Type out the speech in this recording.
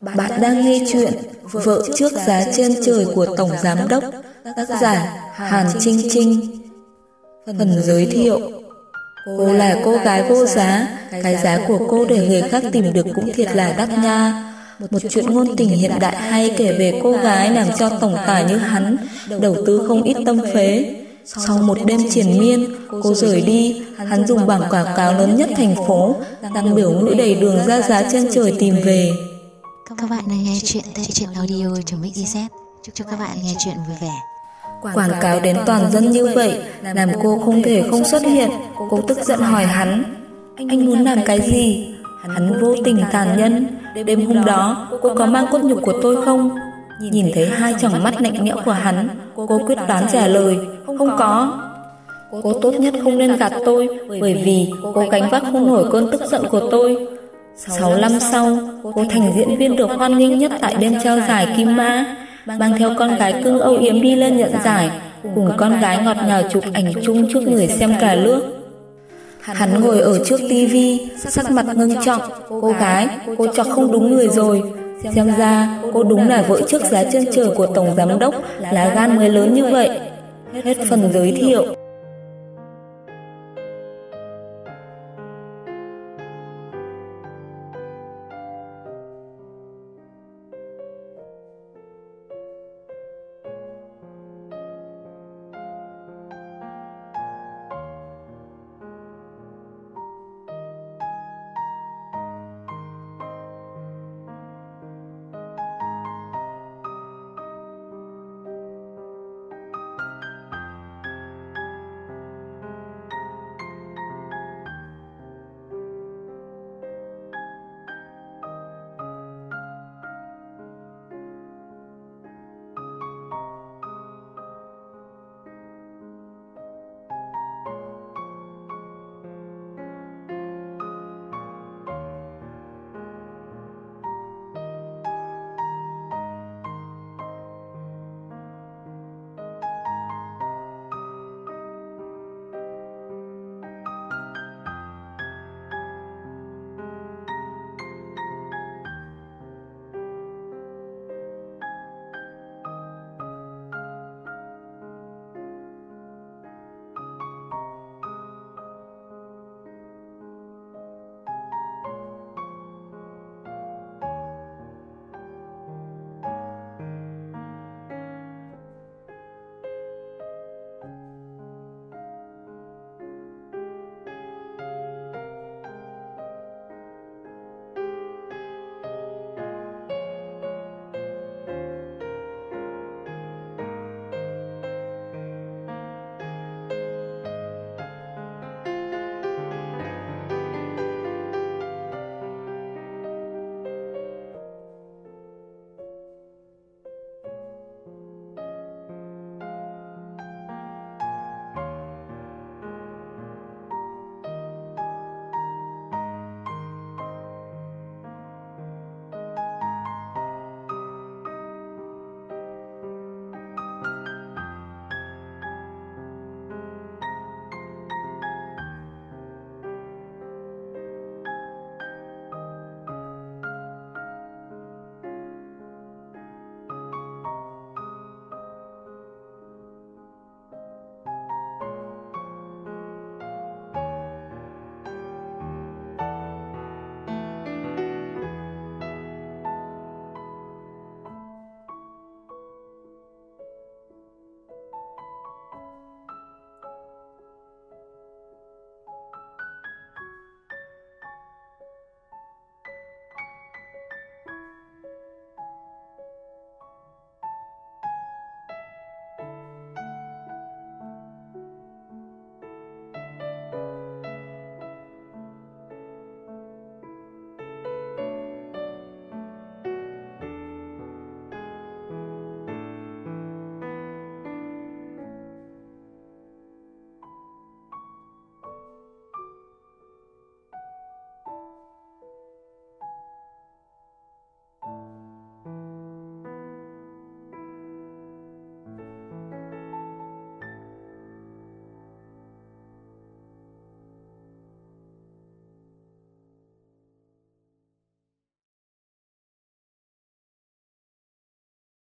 Bạn đang nghe chuyện Vợ trước giá trên trời của Tổng Giám Đốc Tác giả Hàn Trinh Trinh Phần giới thiệu Cô là cô gái vô giá Cái giá của cô để người khác tìm được cũng thiệt là đắt nha một chuyện ngôn tình hiện đại hay kể về cô gái làm cho tổng tài như hắn đầu tư không ít tâm phế. Sau một đêm triền miên, cô rời đi, hắn dùng bảng quảng cáo lớn nhất thành phố, đăng biểu ngữ đầy đường ra giá trên trời tìm về. Các bạn đang nghe chuyện tại truyện audio.mix.iz Chúc các bạn nghe chuyện vui vẻ. Quảng cáo đến toàn dân như vậy, Làm cô không thể không xuất hiện. Cô tức giận hỏi hắn, Anh muốn làm cái gì? Hắn vô tình tàn nhân Đêm hôm đó, cô có mang cốt nhục của tôi không? Nhìn thấy hai tròng mắt lạnh lẽo của hắn, Cô quyết đoán trả lời, Không có. Cô tốt nhất không nên gạt tôi, Bởi vì cô gánh vác không nổi cơn tức giận của tôi. 6 năm sau, cô thành diễn viên được hoan nghênh nhất tại đêm trao giải Kim Mã, mang theo con gái cưng âu yếm đi lên nhận giải, cùng con gái ngọt ngào chụp ảnh chung trước người xem cả nước. Hắn ngồi ở trước tivi, sắc mặt ngưng trọng, cô gái, cô chọc không đúng người rồi. Xem ra, cô đúng là vợ trước giá chân trời của Tổng Giám Đốc, lá gan mới lớn như vậy. Hết phần giới thiệu.